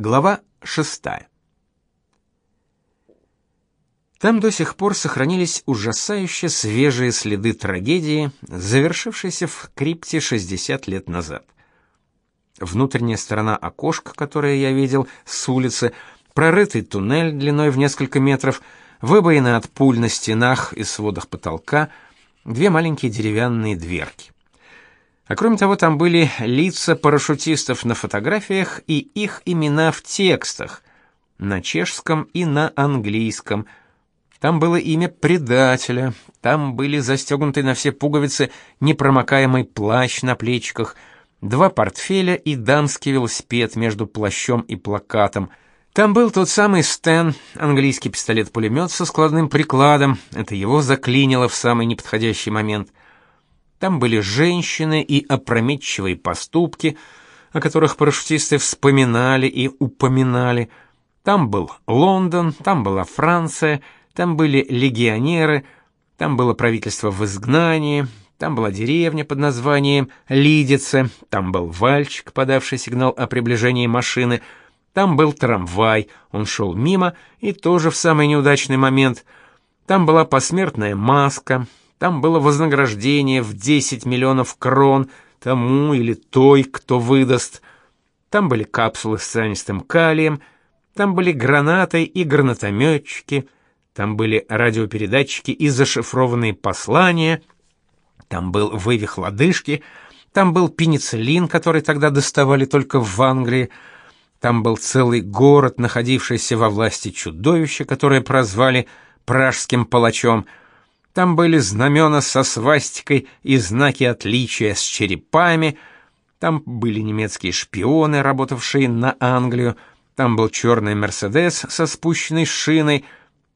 Глава 6. Там до сих пор сохранились ужасающе свежие следы трагедии, завершившейся в крипте 60 лет назад. Внутренняя сторона окошка, которое я видел с улицы, прорытый туннель длиной в несколько метров, выбоины от пуль на стенах и сводах потолка, две маленькие деревянные дверки. А кроме того, там были лица парашютистов на фотографиях и их имена в текстах на чешском и на английском. Там было имя предателя, там были застегнуты на все пуговицы непромокаемый плащ на плечиках, два портфеля и дамский велосипед между плащом и плакатом. Там был тот самый Стэн, английский пистолет-пулемет со складным прикладом. Это его заклинило в самый неподходящий момент. Там были женщины и опрометчивые поступки, о которых парашютисты вспоминали и упоминали. Там был Лондон, там была Франция, там были легионеры, там было правительство в изгнании, там была деревня под названием Лидице, там был Вальчик, подавший сигнал о приближении машины, там был трамвай, он шел мимо и тоже в самый неудачный момент. Там была посмертная маска, там было вознаграждение в 10 миллионов крон тому или той, кто выдаст. Там были капсулы с цианистым калием, там были гранаты и гранатометчики, там были радиопередатчики и зашифрованные послания, там был вывих лодыжки, там был пенициллин, который тогда доставали только в Англии, там был целый город, находившийся во власти чудовища, которое прозвали пражским палачом — там были знамена со свастикой и знаки отличия с черепами. Там были немецкие шпионы, работавшие на Англию. Там был черный Мерседес со спущенной шиной.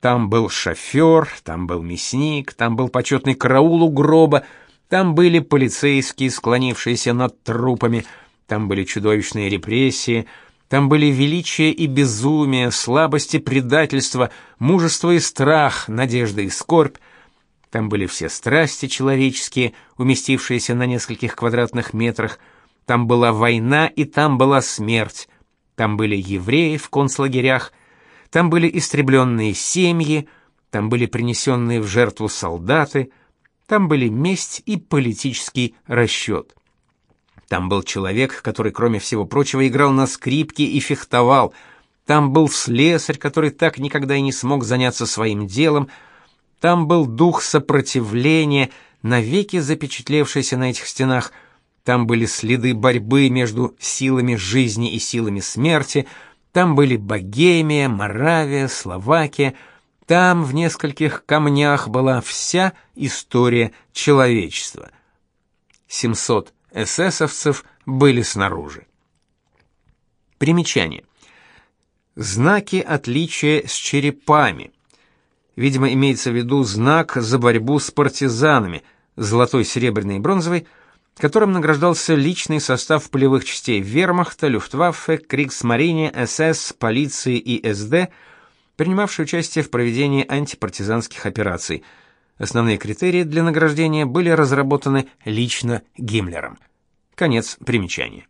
Там был шофер, там был мясник, там был почетный караул у гроба. Там были полицейские, склонившиеся над трупами. Там были чудовищные репрессии. Там были величие и безумие, слабость и предательство, мужество и страх, надежда и скорбь. Там были все страсти человеческие, уместившиеся на нескольких квадратных метрах. Там была война и там была смерть. Там были евреи в концлагерях. Там были истребленные семьи. Там были принесенные в жертву солдаты. Там были месть и политический расчет. Там был человек, который, кроме всего прочего, играл на скрипке и фехтовал. Там был слесарь, который так никогда и не смог заняться своим делом, там был дух сопротивления, навеки запечатлевшийся на этих стенах. Там были следы борьбы между силами жизни и силами смерти. Там были Богемия, Моравия, Словакия. Там в нескольких камнях была вся история человечества. 700 эсэсовцев были снаружи. Примечание. Знаки отличия с черепами. Видимо, имеется в виду знак за борьбу с партизанами, золотой, серебряный и бронзовый, которым награждался личный состав полевых частей Вермахта, Люфтваффе, Кригсмарине, СС, полиции и СД, принимавшие участие в проведении антипартизанских операций. Основные критерии для награждения были разработаны лично Гиммлером. Конец примечания.